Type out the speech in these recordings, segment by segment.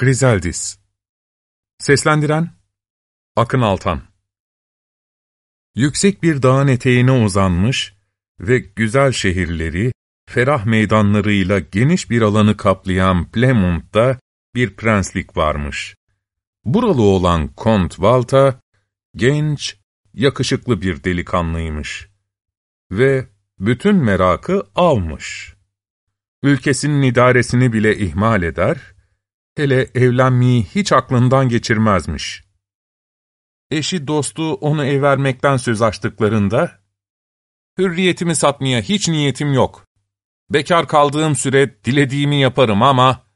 Griseldis Seslendiren Akın Altan Yüksek bir dağın eteğine uzanmış ve güzel şehirleri, ferah meydanlarıyla geniş bir alanı kaplayan Plymouth'ta bir prenslik varmış. Buralı olan Kont Valta, genç, yakışıklı bir delikanlıymış. Ve bütün merakı avmış. Ülkesinin idaresini bile ihmal eder, hele evlenmeyi hiç aklından geçirmezmiş. Eşi dostu onu ev vermekten söz açtıklarında, ''Hürriyetimi satmaya hiç niyetim yok. Bekar kaldığım süre dilediğimi yaparım ama,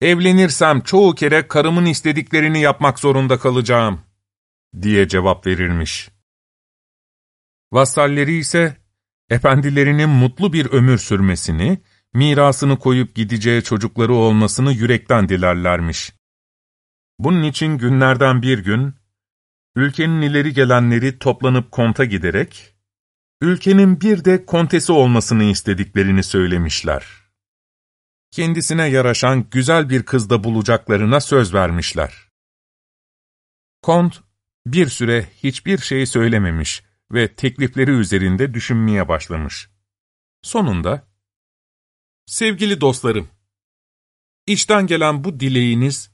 evlenirsem çoğu kere karımın istediklerini yapmak zorunda kalacağım.'' diye cevap verirmiş. Vassalleri ise, efendilerinin mutlu bir ömür sürmesini, mirasını koyup gideceği çocukları olmasını yürekten dilerlermiş. Bunun için günlerden bir gün, ülkenin ileri gelenleri toplanıp konta giderek, ülkenin bir de kontesi olmasını istediklerini söylemişler. Kendisine yaraşan güzel bir kızda bulacaklarına söz vermişler. Kont, bir süre hiçbir şey söylememiş ve teklifleri üzerinde düşünmeye başlamış. Sonunda, Sevgili dostlarım, içten gelen bu dileğiniz,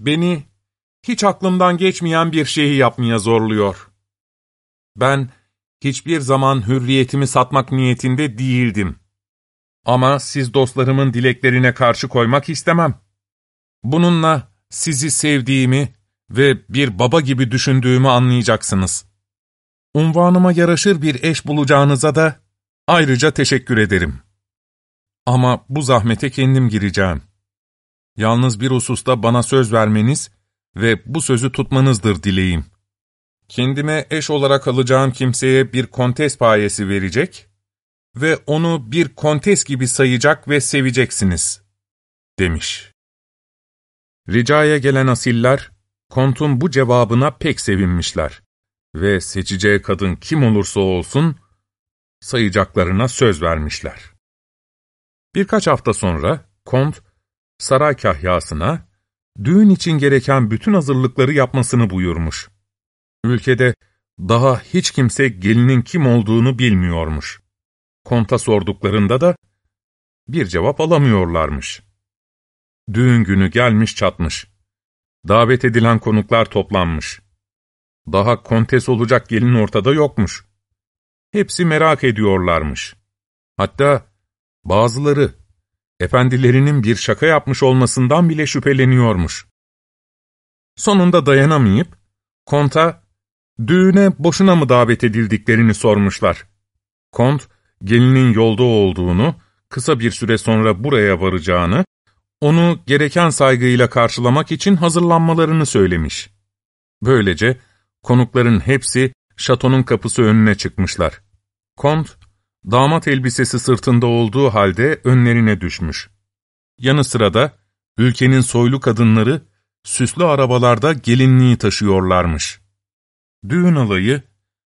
beni hiç aklımdan geçmeyen bir şeyi yapmaya zorluyor. Ben hiçbir zaman hürriyetimi satmak niyetinde değildim. Ama siz dostlarımın dileklerine karşı koymak istemem. Bununla sizi sevdiğimi ve bir baba gibi düşündüğümü anlayacaksınız. Unvanıma yaraşır bir eş bulacağınıza da ayrıca teşekkür ederim. Ama bu zahmete kendim gireceğim. Yalnız bir hususta bana söz vermeniz ve bu sözü tutmanızdır dileğim. Kendime eş olarak alacağım kimseye bir kontes payesi verecek ve onu bir kontes gibi sayacak ve seveceksiniz, demiş. Ricaya gelen asiller, kontun bu cevabına pek sevinmişler ve seçeceği kadın kim olursa olsun, sayacaklarına söz vermişler. Birkaç hafta sonra kont, saray kahyasına, düğün için gereken bütün hazırlıkları yapmasını buyurmuş. Ülkede daha hiç kimse gelinin kim olduğunu bilmiyormuş. Konta sorduklarında da bir cevap alamıyorlarmış. Düğün günü gelmiş çatmış. Davet edilen konuklar toplanmış. Daha kontes olacak gelin ortada yokmuş. Hepsi merak ediyorlarmış. Hatta bazıları, efendilerinin bir şaka yapmış olmasından bile şüpheleniyormuş. Sonunda dayanamayıp, konta, düğüne boşuna mı davet edildiklerini sormuşlar. Kont, gelinin yolda olduğunu, kısa bir süre sonra buraya varacağını, onu gereken saygıyla karşılamak için hazırlanmalarını söylemiş. Böylece konukların hepsi şatonun kapısı önüne çıkmışlar. Kont, damat elbisesi sırtında olduğu halde önlerine düşmüş. Yanı sıra da ülkenin soylu kadınları süslü arabalarda gelinliği taşıyorlarmış. Düğün alayı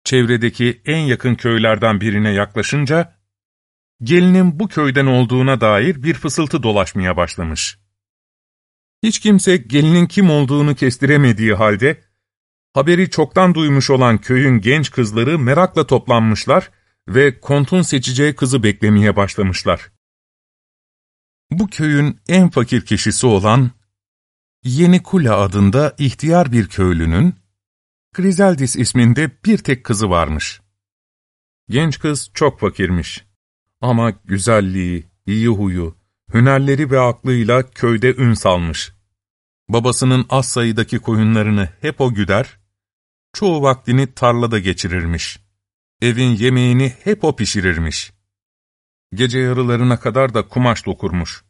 çevredeki en yakın köylerden birine yaklaşınca gelinin bu köyden olduğuna dair bir fısıltı dolaşmaya başlamış. Hiç kimse gelinin kim olduğunu kestiremediği halde, haberi çoktan duymuş olan köyün genç kızları merakla toplanmışlar ve kontun seçeceği kızı beklemeye başlamışlar. Bu köyün en fakir kişisi olan Yeni Kula adında ihtiyar bir köylünün Griseldis isminde bir tek kızı varmış. Genç kız çok fakirmiş. Ama güzelliği, iyi huyu, hünerleri ve aklıyla köyde ün salmış. Babasının az sayıdaki koyunlarını hep o güder, çoğu vaktini tarlada geçirirmiş. Evin yemeğini hep o pişirirmiş. Gece yarılarına kadar da kumaş dokurmuş.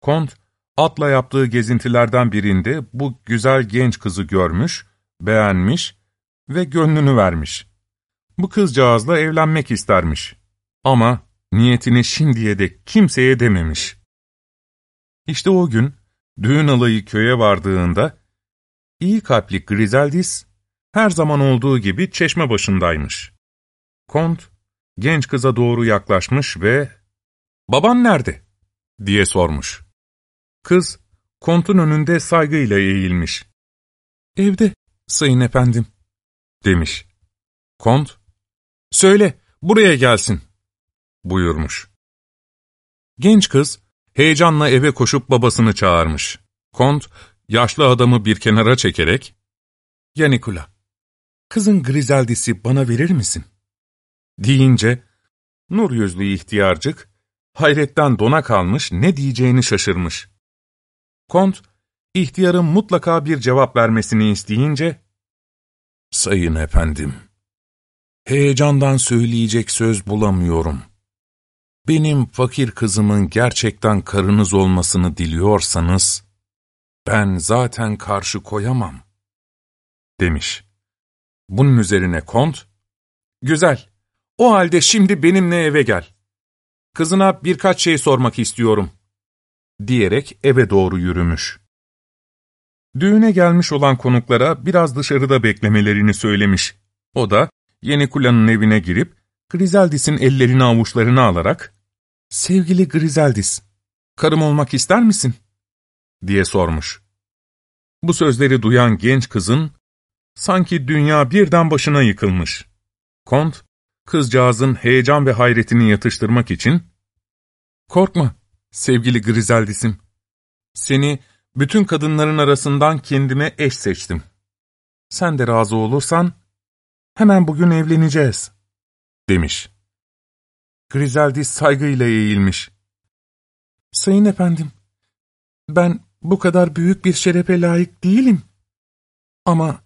Kont, atla yaptığı gezintilerden birinde bu güzel genç kızı görmüş, beğenmiş ve gönlünü vermiş. Bu kızcağızla evlenmek istermiş. Ama niyetini şimdiye de kimseye dememiş. İşte o gün, düğün alayı köye vardığında, iyi kalpli Griseldis, her zaman olduğu gibi çeşme başındaymış. Kont, genç kıza doğru yaklaşmış ve ''Baban nerede?'' diye sormuş. Kız, kontun önünde saygıyla eğilmiş. ''Evde, sayın efendim.'' demiş. Kont, ''Söyle, buraya gelsin.'' buyurmuş. Genç kız, heyecanla eve koşup babasını çağırmış. Kont, yaşlı adamı bir kenara çekerek, ''Ya Nikula, kızın Grizeldisi bana verir misin?'' Deyince, nur yüzlü ihtiyarcık, hayretten dona kalmış, ne diyeceğini şaşırmış. Kont, ihtiyarın mutlaka bir cevap vermesini isteyince, ''Sayın efendim, heyecandan söyleyecek söz bulamıyorum. Benim fakir kızımın gerçekten karınız olmasını diliyorsanız, ben zaten karşı koyamam.'' demiş. Bunun üzerine Kont, ''Güzel, o halde şimdi benimle eve gel. Kızına birkaç şey sormak istiyorum.'' diyerek eve doğru yürümüş. Düğüne gelmiş olan konuklara biraz dışarıda beklemelerini söylemiş. O da Yeni Kula'nın evine girip Grizeldis'in ellerini avuçlarına alarak ''Sevgili Grizeldis, karım olmak ister misin?'' diye sormuş. Bu sözleri duyan genç kızın sanki dünya birden başına yıkılmış. Kont, kızcağızın heyecan ve hayretini yatıştırmak için ''Korkma sevgili Grizeldis'im, seni bütün kadınların arasından kendime eş seçtim. Sen de razı olursan, hemen bugün evleneceğiz, demiş. Grizeldi saygıyla eğilmiş. Sayın efendim, ben bu kadar büyük bir şerefe layık değilim. Ama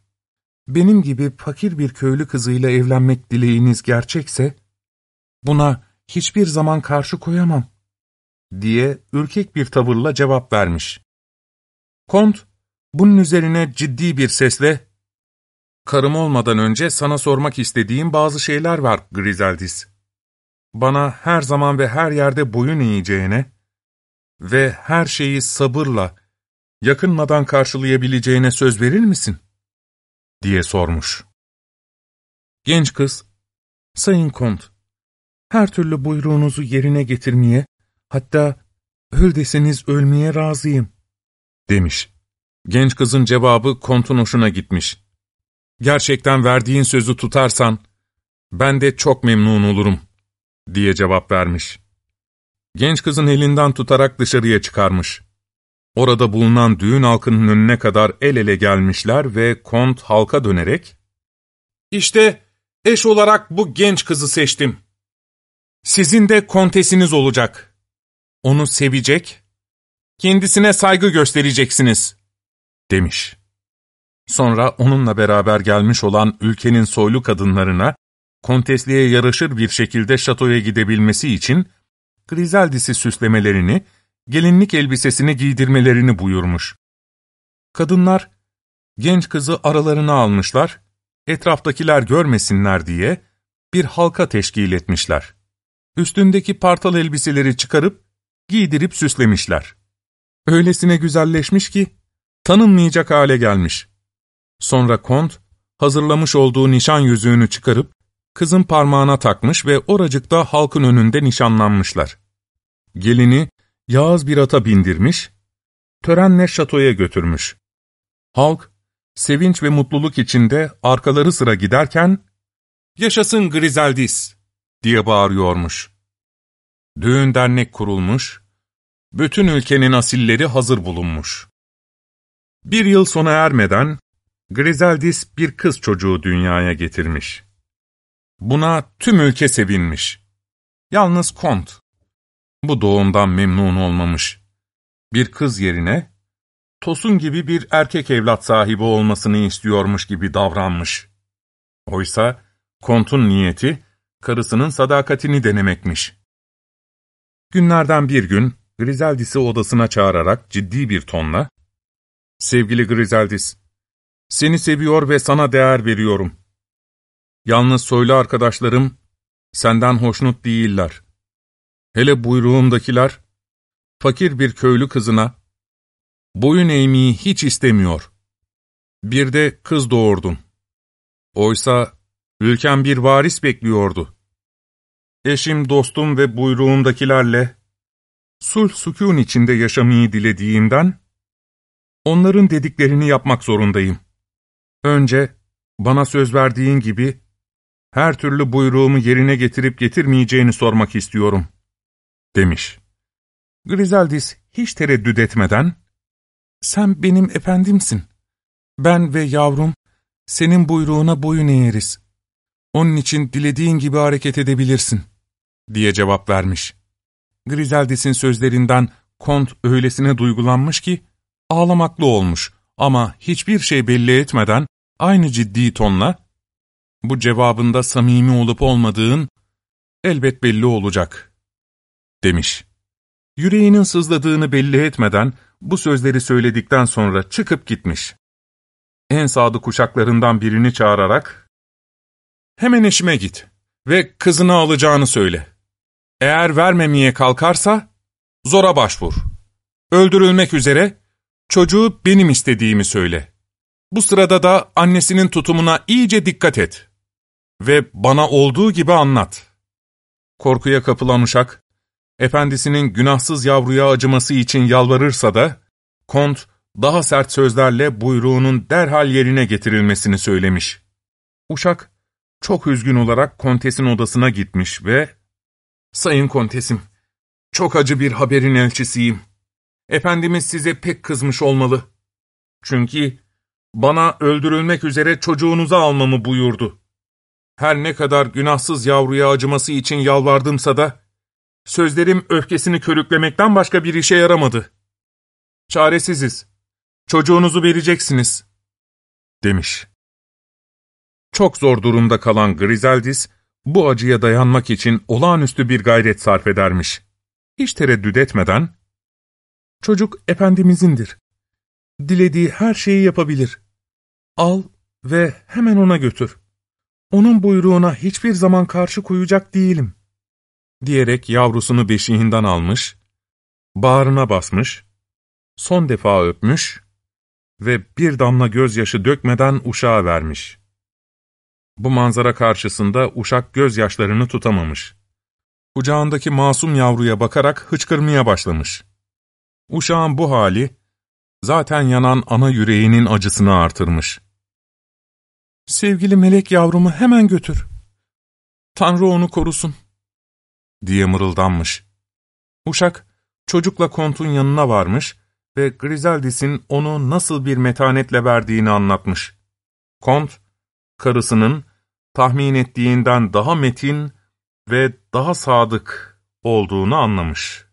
benim gibi fakir bir köylü kızıyla evlenmek dileğiniz gerçekse, buna hiçbir zaman karşı koyamam, diye ürkek bir tavırla cevap vermiş. Kont, bunun üzerine ciddi bir sesle, ''Karım olmadan önce sana sormak istediğim bazı şeyler var Grizeldis. Bana her zaman ve her yerde boyun eğeceğine ve her şeyi sabırla, yakınmadan karşılayabileceğine söz verir misin?'' Diye sormuş. Genç kız, ''Sayın Kont, her türlü buyruğunuzu yerine getirmeye, hatta öl deseniz ölmeye razıyım.'' demiş. Genç kızın cevabı kontun hoşuna gitmiş. Gerçekten verdiğin sözü tutarsan, ben de çok memnun olurum, diye cevap vermiş. Genç kızın elinden tutarak dışarıya çıkarmış. Orada bulunan düğün halkının önüne kadar el ele gelmişler ve kont halka dönerek, ''İşte eş olarak bu genç kızı seçtim. Sizin de kontesiniz olacak. Onu sevecek kendisine saygı göstereceksiniz, demiş. Sonra onunla beraber gelmiş olan ülkenin soylu kadınlarına, kontesliğe yaraşır bir şekilde şatoya gidebilmesi için, Grizeldis'i süslemelerini, gelinlik elbisesini giydirmelerini buyurmuş. Kadınlar, genç kızı aralarına almışlar, etraftakiler görmesinler diye bir halka teşkil etmişler. Üstündeki partal elbiseleri çıkarıp, giydirip süslemişler. Öylesine güzelleşmiş ki, tanınmayacak hale gelmiş. Sonra kont, hazırlamış olduğu nişan yüzüğünü çıkarıp, kızın parmağına takmış ve oracıkta halkın önünde nişanlanmışlar. Gelini, yağız bir ata bindirmiş, törenle şatoya götürmüş. Halk, sevinç ve mutluluk içinde arkaları sıra giderken, ''Yaşasın Grizeldis!'' diye bağırıyormuş. Düğün dernek kurulmuş, bütün ülkenin asilleri hazır bulunmuş. Bir yıl sona ermeden, Grizeldis bir kız çocuğu dünyaya getirmiş. Buna tüm ülke sevinmiş. Yalnız Kont, bu doğumdan memnun olmamış. Bir kız yerine, Tosun gibi bir erkek evlat sahibi olmasını istiyormuş gibi davranmış. Oysa, Kont'un niyeti, karısının sadakatini denemekmiş. Günlerden bir gün, Grizeldis'i odasına çağırarak ciddi bir tonla, ''Sevgili Grizeldis, seni seviyor ve sana değer veriyorum. Yalnız soylu arkadaşlarım senden hoşnut değiller. Hele buyruğumdakiler, fakir bir köylü kızına, boyun eğmeyi hiç istemiyor. Bir de kız doğurdun. Oysa ülkem bir varis bekliyordu. Eşim, dostum ve buyruğumdakilerle sulh sükun içinde yaşamayı dilediğimden, Onların dediklerini yapmak zorundayım. Önce bana söz verdiğin gibi her türlü buyruğumu yerine getirip getirmeyeceğini sormak istiyorum, demiş. Grizaldis hiç tereddüt etmeden, ''Sen benim efendimsin. Ben ve yavrum senin buyruğuna boyun eğeriz. Onun için dilediğin gibi hareket edebilirsin.'' diye cevap vermiş. Grizaldis'in sözlerinden Kont öylesine duygulanmış ki, ağlamaklı olmuş ama hiçbir şey belli etmeden aynı ciddi tonla, ''Bu cevabında samimi olup olmadığın elbet belli olacak.'' Demiş. Yüreğinin sızladığını belli etmeden bu sözleri söyledikten sonra çıkıp gitmiş. En sadık uşaklarından birini çağırarak, ''Hemen eşime git ve kızını alacağını söyle. Eğer vermemeye kalkarsa, zora başvur. Öldürülmek üzere, çocuğu benim istediğimi söyle. Bu sırada da annesinin tutumuna iyice dikkat et. Ve bana olduğu gibi anlat.'' Korkuya kapılan uşak, efendisinin günahsız yavruya acıması için yalvarırsa da, Kont daha sert sözlerle buyruğunun derhal yerine getirilmesini söylemiş. Uşak çok üzgün olarak kontesin odasına gitmiş ve ''Sayın kontesim, çok acı bir haberin elçisiyim. Efendimiz size pek kızmış olmalı. Çünkü bana öldürülmek üzere çocuğunuzu almamı buyurdu. Her ne kadar günahsız yavruya acıması için yalvardımsa da, Sözlerim öfkesini körüklemekten başka bir işe yaramadı. Çaresiziz. Çocuğunuzu vereceksiniz. Demiş. Çok zor durumda kalan Grizaldis, bu acıya dayanmak için olağanüstü bir gayret sarf edermiş. Hiç tereddüt etmeden, ''Çocuk Efendimiz'indir. Dilediği her şeyi yapabilir. Al ve hemen ona götür. Onun buyruğuna hiçbir zaman karşı koyacak değilim.'' Diyerek yavrusunu beşiğinden almış, bağrına basmış, son defa öpmüş ve bir damla gözyaşı dökmeden uşağa vermiş. Bu manzara karşısında uşak gözyaşlarını tutamamış. Kucağındaki masum yavruya bakarak hıçkırmaya başlamış. Uşağın bu hali, zaten yanan ana yüreğinin acısını artırmış. ''Sevgili melek yavrumu hemen götür. Tanrı onu korusun.'' Diye mırıldanmış. Uşak, çocukla kontun yanına varmış ve Grizaldis'in onu nasıl bir metanetle verdiğini anlatmış. Kont, karısının tahmin ettiğinden daha metin ve daha sadık olduğunu anlamış.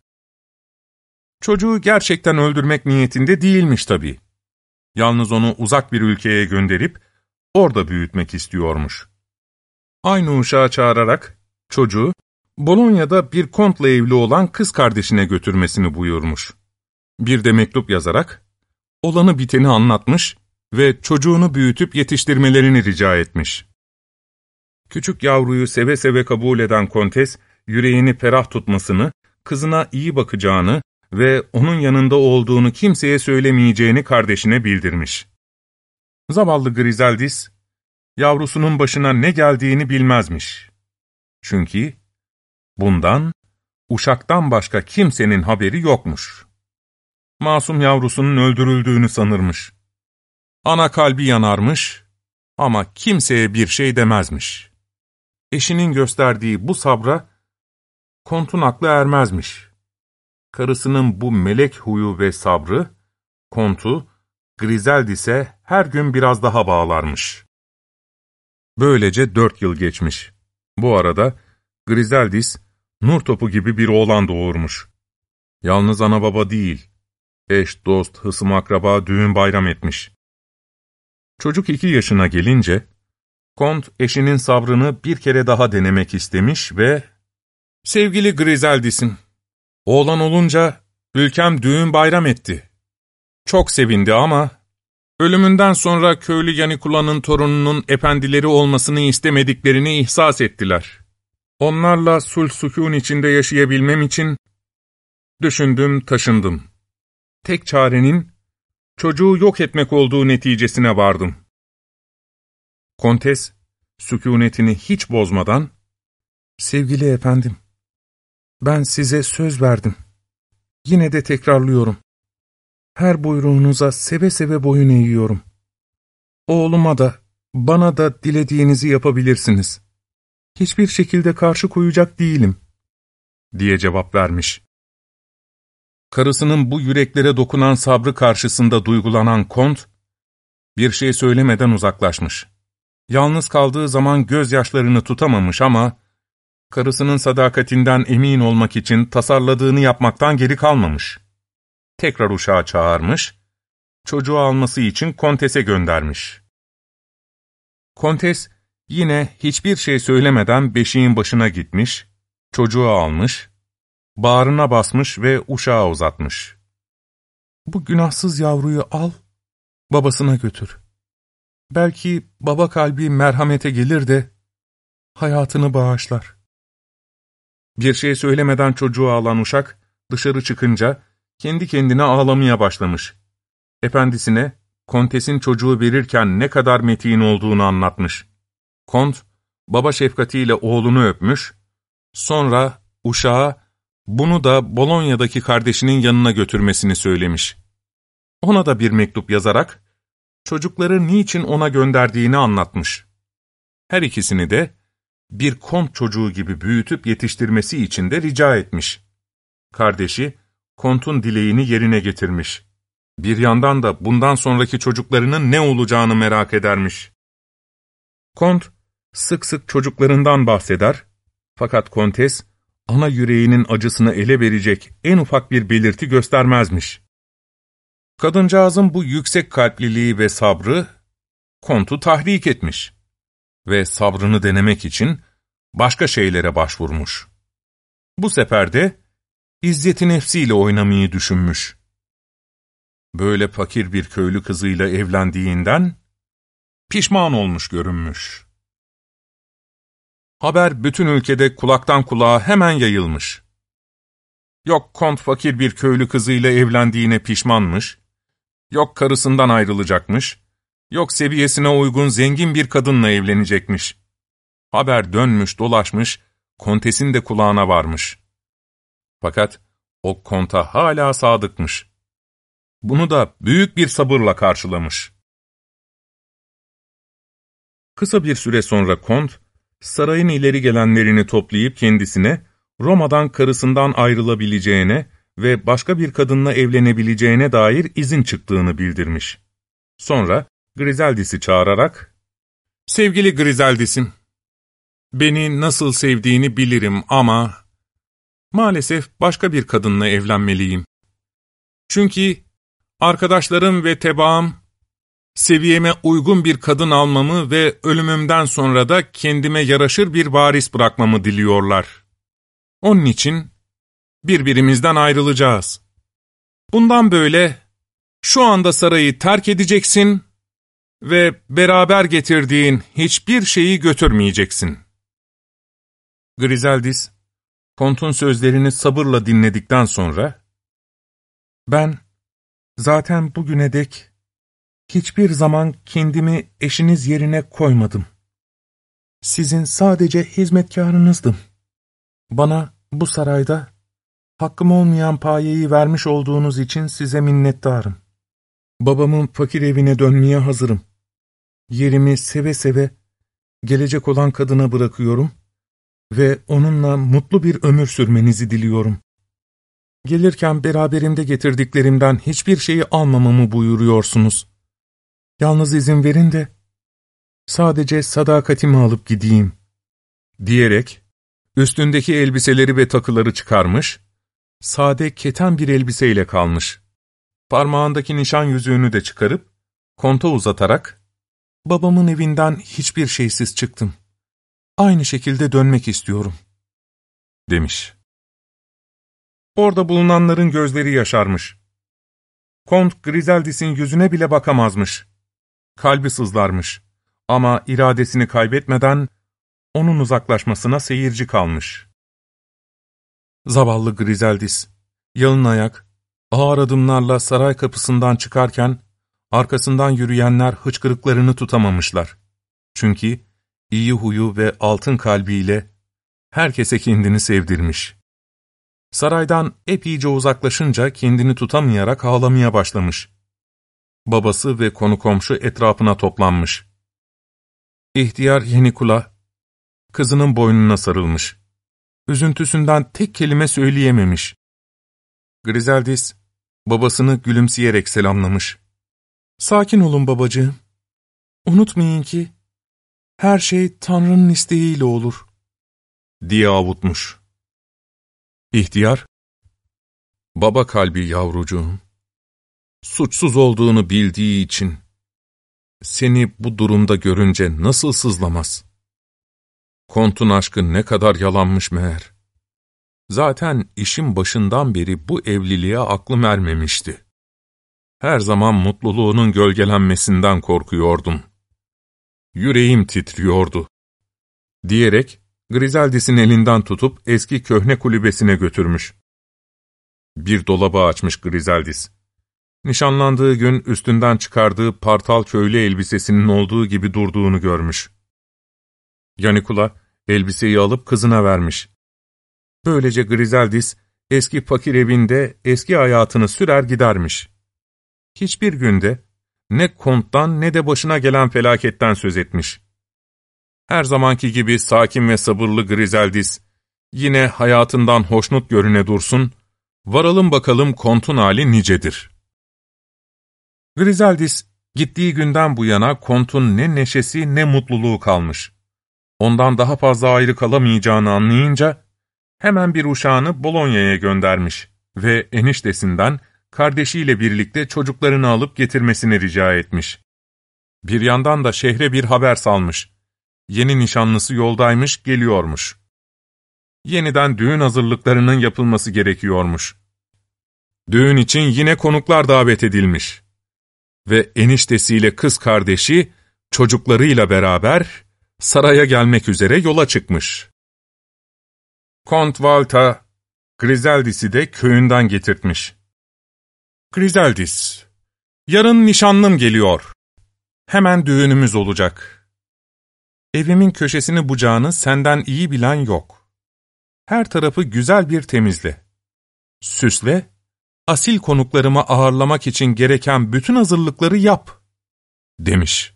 Çocuğu gerçekten öldürmek niyetinde değilmiş tabii. Yalnız onu uzak bir ülkeye gönderip orada büyütmek istiyormuş. Aynı uşağı çağırarak çocuğu Bolonya'da bir kontla evli olan kız kardeşine götürmesini buyurmuş. Bir de mektup yazarak, olanı biteni anlatmış ve çocuğunu büyütüp yetiştirmelerini rica etmiş. Küçük yavruyu seve seve kabul eden kontes, yüreğini ferah tutmasını, kızına iyi bakacağını ve onun yanında olduğunu kimseye söylemeyeceğini kardeşine bildirmiş. Zavallı Grizaldis, yavrusunun başına ne geldiğini bilmezmiş. Çünkü Bundan, uşaktan başka kimsenin haberi yokmuş. Masum yavrusunun öldürüldüğünü sanırmış. Ana kalbi yanarmış ama kimseye bir şey demezmiş. Eşinin gösterdiği bu sabra, kontun aklı ermezmiş. Karısının bu melek huyu ve sabrı, kontu, Grizeldis'e her gün biraz daha bağlarmış. Böylece dört yıl geçmiş. Bu arada Grizeldis, nur topu gibi bir oğlan doğurmuş. Yalnız ana baba değil, eş, dost, hısım akraba düğün bayram etmiş. Çocuk iki yaşına gelince, Kont eşinin sabrını bir kere daha denemek istemiş ve ''Sevgili Grizeldis'in, oğlan olunca ülkem düğün bayram etti. Çok sevindi ama ölümünden sonra köylü Yanikula'nın torununun efendileri olmasını istemediklerini ihsas ettiler.'' Onlarla sulh sükun içinde yaşayabilmem için düşündüm, taşındım. Tek çarenin çocuğu yok etmek olduğu neticesine vardım. Kontes, sükunetini hiç bozmadan, ''Sevgili efendim, ben size söz verdim. Yine de tekrarlıyorum. Her buyruğunuza seve seve boyun eğiyorum. Oğluma da, bana da dilediğinizi yapabilirsiniz. Hiçbir şekilde karşı koyacak değilim, diye cevap vermiş. Karısının bu yüreklere dokunan sabrı karşısında duygulanan Kont, bir şey söylemeden uzaklaşmış. Yalnız kaldığı zaman gözyaşlarını tutamamış ama, karısının sadakatinden emin olmak için tasarladığını yapmaktan geri kalmamış. Tekrar uşağı çağırmış, çocuğu alması için kontese göndermiş. Kontes yine hiçbir şey söylemeden beşiğin başına gitmiş, çocuğu almış, bağrına basmış ve uşağı uzatmış. ''Bu günahsız yavruyu al, babasına götür. Belki baba kalbi merhamete gelir de hayatını bağışlar.'' Bir şey söylemeden çocuğu alan uşak, dışarı çıkınca kendi kendine ağlamaya başlamış. Efendisine, kontesin çocuğu verirken ne kadar metin olduğunu anlatmış. Kont, baba şefkatiyle oğlunu öpmüş, sonra uşağa bunu da Bolonya'daki kardeşinin yanına götürmesini söylemiş. Ona da bir mektup yazarak, çocukları niçin ona gönderdiğini anlatmış. Her ikisini de, bir kont çocuğu gibi büyütüp yetiştirmesi için de rica etmiş. Kardeşi, kontun dileğini yerine getirmiş. Bir yandan da bundan sonraki çocuklarının ne olacağını merak edermiş. Kont, sık sık çocuklarından bahseder, fakat kontes, ana yüreğinin acısını ele verecek en ufak bir belirti göstermezmiş. Kadıncağızın bu yüksek kalpliliği ve sabrı, kontu tahrik etmiş ve sabrını denemek için başka şeylere başvurmuş. Bu sefer de izzeti nefsiyle oynamayı düşünmüş. Böyle fakir bir köylü kızıyla evlendiğinden pişman olmuş görünmüş. Haber bütün ülkede kulaktan kulağa hemen yayılmış. Yok kont fakir bir köylü kızıyla evlendiğine pişmanmış, yok karısından ayrılacakmış, yok seviyesine uygun zengin bir kadınla evlenecekmiş. Haber dönmüş dolaşmış, kontesin de kulağına varmış. Fakat o konta hala sadıkmış. Bunu da büyük bir sabırla karşılamış. Kısa bir süre sonra kont, sarayın ileri gelenlerini toplayıp kendisine, Roma'dan karısından ayrılabileceğine ve başka bir kadınla evlenebileceğine dair izin çıktığını bildirmiş. Sonra Griseldis'i çağırarak, ''Sevgili Griseldis'im, beni nasıl sevdiğini bilirim ama maalesef başka bir kadınla evlenmeliyim. Çünkü arkadaşlarım ve tebaam seviyeme uygun bir kadın almamı ve ölümümden sonra da kendime yaraşır bir varis bırakmamı diliyorlar. Onun için birbirimizden ayrılacağız. Bundan böyle şu anda sarayı terk edeceksin ve beraber getirdiğin hiçbir şeyi götürmeyeceksin. Griseldis, Kont'un sözlerini sabırla dinledikten sonra, ''Ben zaten bugüne dek hiçbir zaman kendimi eşiniz yerine koymadım. Sizin sadece hizmetkarınızdım. Bana bu sarayda hakkım olmayan payeyi vermiş olduğunuz için size minnettarım. Babamın fakir evine dönmeye hazırım. Yerimi seve seve gelecek olan kadına bırakıyorum ve onunla mutlu bir ömür sürmenizi diliyorum. Gelirken beraberimde getirdiklerimden hiçbir şeyi almamamı buyuruyorsunuz. Yalnız izin verin de sadece sadakatimi alıp gideyim. Diyerek üstündeki elbiseleri ve takıları çıkarmış, sade keten bir elbiseyle kalmış. Parmağındaki nişan yüzüğünü de çıkarıp konta uzatarak babamın evinden hiçbir şeysiz çıktım. Aynı şekilde dönmek istiyorum, demiş. Orada bulunanların gözleri yaşarmış. Kont Griseldis'in yüzüne bile bakamazmış. Kalbi sızlarmış. Ama iradesini kaybetmeden onun uzaklaşmasına seyirci kalmış. Zavallı Griseldis, yalın ayak, ağır adımlarla saray kapısından çıkarken, arkasından yürüyenler hıçkırıklarını tutamamışlar. Çünkü iyi huyu ve altın kalbiyle herkese kendini sevdirmiş. Saraydan epeyce uzaklaşınca kendini tutamayarak ağlamaya başlamış. Babası ve konu komşu etrafına toplanmış. İhtiyar Yenikula, kızının boynuna sarılmış. Üzüntüsünden tek kelime söyleyememiş. Grizeldis, babasını gülümseyerek selamlamış. ''Sakin olun babacığım. Unutmayın ki, her şey Tanrı'nın isteğiyle olur.'' diye avutmuş. İhtiyar, ''Baba kalbi yavrucuğum, suçsuz olduğunu bildiği için, seni bu durumda görünce nasıl sızlamaz? Kontun aşkı ne kadar yalanmış meğer. Zaten işin başından beri bu evliliğe aklım ermemişti. Her zaman mutluluğunun gölgelenmesinden korkuyordum. Yüreğim titriyordu. Diyerek Grizeldis'in elinden tutup eski köhne kulübesine götürmüş. Bir dolabı açmış Grizeldis. Nişanlandığı gün üstünden çıkardığı partal köylü elbisesinin olduğu gibi durduğunu görmüş. Yanikula elbiseyi alıp kızına vermiş. Böylece Grizeldis eski fakir evinde eski hayatını sürer gidermiş. Hiçbir günde ne konttan ne de başına gelen felaketten söz etmiş. Her zamanki gibi sakin ve sabırlı Grizeldis, yine hayatından hoşnut görüne dursun, varalım bakalım kontun hali nicedir. Grizeldis, gittiği günden bu yana kontun ne neşesi ne mutluluğu kalmış. Ondan daha fazla ayrı kalamayacağını anlayınca, hemen bir uşağını Bolonya'ya göndermiş ve eniştesinden kardeşiyle birlikte çocuklarını alıp getirmesini rica etmiş. Bir yandan da şehre bir haber salmış. Yeni nişanlısı yoldaymış, geliyormuş. Yeniden düğün hazırlıklarının yapılması gerekiyormuş. Düğün için yine konuklar davet edilmiş. Ve eniştesiyle kız kardeşi, çocuklarıyla beraber saraya gelmek üzere yola çıkmış. Kont Valta, Grizeldis'i de köyünden getirtmiş. Grizeldis, yarın nişanlım geliyor. Hemen düğünümüz olacak. Evimin köşesini bucağını senden iyi bilen yok. Her tarafı güzel bir temizle. Süsle, asil konuklarımı ağırlamak için gereken bütün hazırlıkları yap, demiş.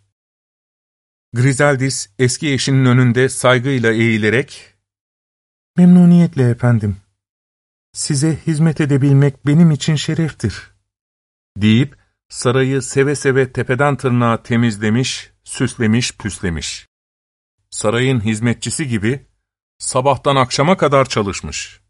Grizeldis eski eşinin önünde saygıyla eğilerek, ''Memnuniyetle efendim. Size hizmet edebilmek benim için şereftir.'' deyip sarayı seve seve tepeden tırnağa temizlemiş, süslemiş, püslemiş. Sarayın hizmetçisi gibi sabahtan akşama kadar çalışmış.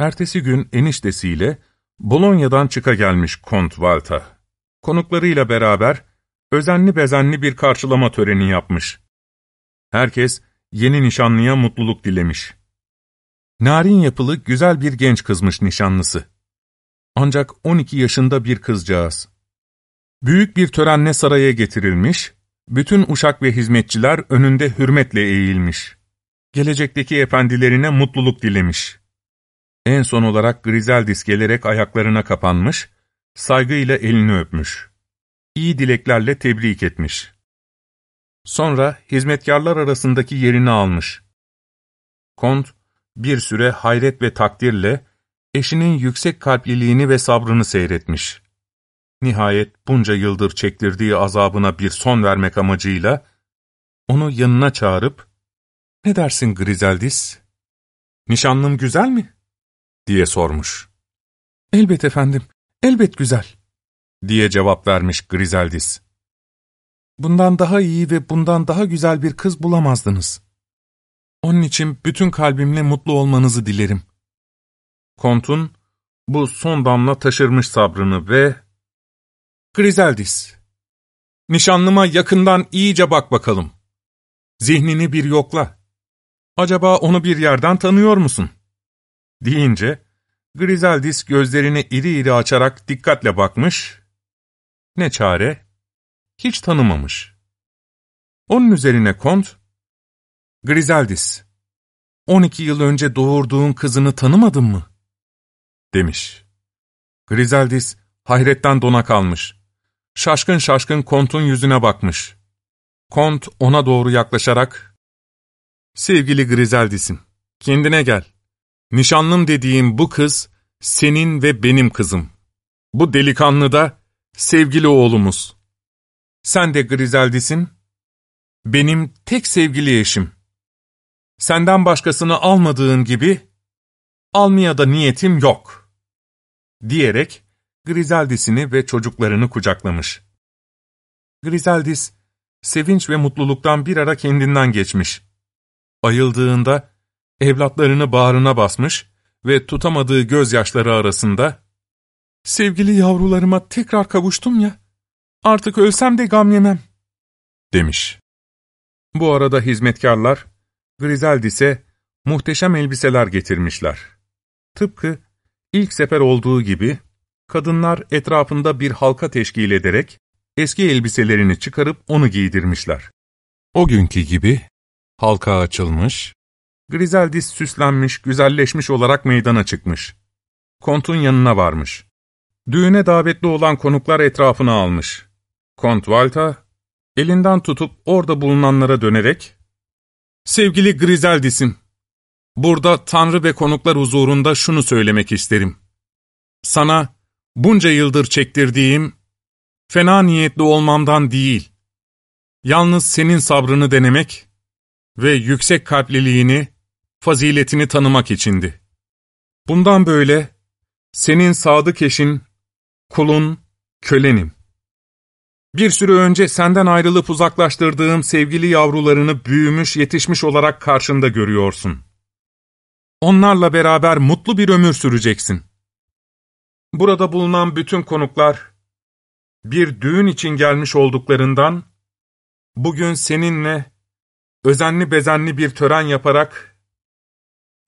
Ertesi gün eniştesiyle Bolonya'dan çıka gelmiş Kont Valta. Konuklarıyla beraber özenli bezenli bir karşılama töreni yapmış. Herkes yeni nişanlıya mutluluk dilemiş. Narin yapılı güzel bir genç kızmış nişanlısı. Ancak 12 yaşında bir kızcağız. Büyük bir törenle saraya getirilmiş, bütün uşak ve hizmetçiler önünde hürmetle eğilmiş. Gelecekteki efendilerine mutluluk dilemiş. En son olarak Grizeldis gelerek ayaklarına kapanmış, saygıyla elini öpmüş. İyi dileklerle tebrik etmiş. Sonra hizmetkarlar arasındaki yerini almış. Kont, bir süre hayret ve takdirle eşinin yüksek kalpliliğini ve sabrını seyretmiş. Nihayet bunca yıldır çektirdiği azabına bir son vermek amacıyla, onu yanına çağırıp, ''Ne dersin Grizeldis? Nişanlım güzel mi?'' Diye sormuş. ''Elbet efendim, elbet güzel.'' diye cevap vermiş Grizeldis. ''Bundan daha iyi ve bundan daha güzel bir kız bulamazdınız. Onun için bütün kalbimle mutlu olmanızı dilerim. Kont'un bu son damla taşırmış sabrını ve... Grizeldis, nişanlıma yakından iyice bak bakalım. Zihnini bir yokla. Acaba onu bir yerden tanıyor musun? Deyince, Grizeldis gözlerini iri iri açarak dikkatle bakmış. Ne çare? Hiç tanımamış. Onun üzerine Kont, Grizeldis, 12 yıl önce doğurduğun kızını tanımadın mı? demiş. Grizeldis hayretten dona kalmış. Şaşkın şaşkın Kont'un yüzüne bakmış. Kont ona doğru yaklaşarak, ''Sevgili Grizeldis'im, kendine gel. Nişanlım dediğim bu kız, senin ve benim kızım. Bu delikanlı da sevgili oğlumuz. Sen de Grizeldisin, benim tek sevgili eşim. Senden başkasını almadığın gibi, almaya da niyetim yok. Diyerek, Grizeldisini ve çocuklarını kucaklamış. Grizeldis, sevinç ve mutluluktan bir ara kendinden geçmiş. Ayıldığında, evlatlarını bağrına basmış ve tutamadığı gözyaşları arasında, ''Sevgili yavrularıma tekrar kavuştum ya, artık ölsem de gam yemem.'' demiş. Bu arada hizmetkarlar, Grizeldis'e muhteşem elbiseler getirmişler. Tıpkı ilk sefer olduğu gibi, kadınlar etrafında bir halka teşkil ederek, eski elbiselerini çıkarıp onu giydirmişler. O günkü gibi, halka açılmış, Grizeldis süslenmiş, güzelleşmiş olarak meydana çıkmış. Kont'un yanına varmış. Düğüne davetli olan konuklar etrafına almış. Kont Valta, elinden tutup orada bulunanlara dönerek, ''Sevgili Grizeldis'im, burada Tanrı ve konuklar huzurunda şunu söylemek isterim. Sana bunca yıldır çektirdiğim, fena niyetli olmamdan değil, yalnız senin sabrını denemek ve yüksek kalpliliğini, faziletini tanımak içindi. Bundan böyle, senin sadık eşin, kulun, kölenim. Bir süre önce senden ayrılıp uzaklaştırdığım sevgili yavrularını büyümüş, yetişmiş olarak karşında görüyorsun. Onlarla beraber mutlu bir ömür süreceksin. Burada bulunan bütün konuklar, bir düğün için gelmiş olduklarından, bugün seninle özenli bezenli bir tören yaparak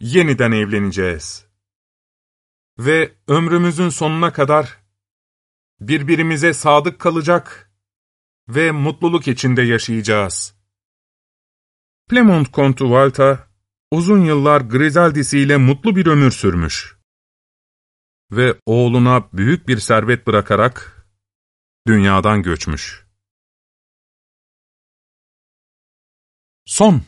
yeniden evleneceğiz. Ve ömrümüzün sonuna kadar birbirimize sadık kalacak ve mutluluk içinde yaşayacağız. Plemont Kontu Valta, uzun yıllar Griseldisi ile mutlu bir ömür sürmüş. Ve oğluna büyük bir servet bırakarak dünyadan göçmüş. Son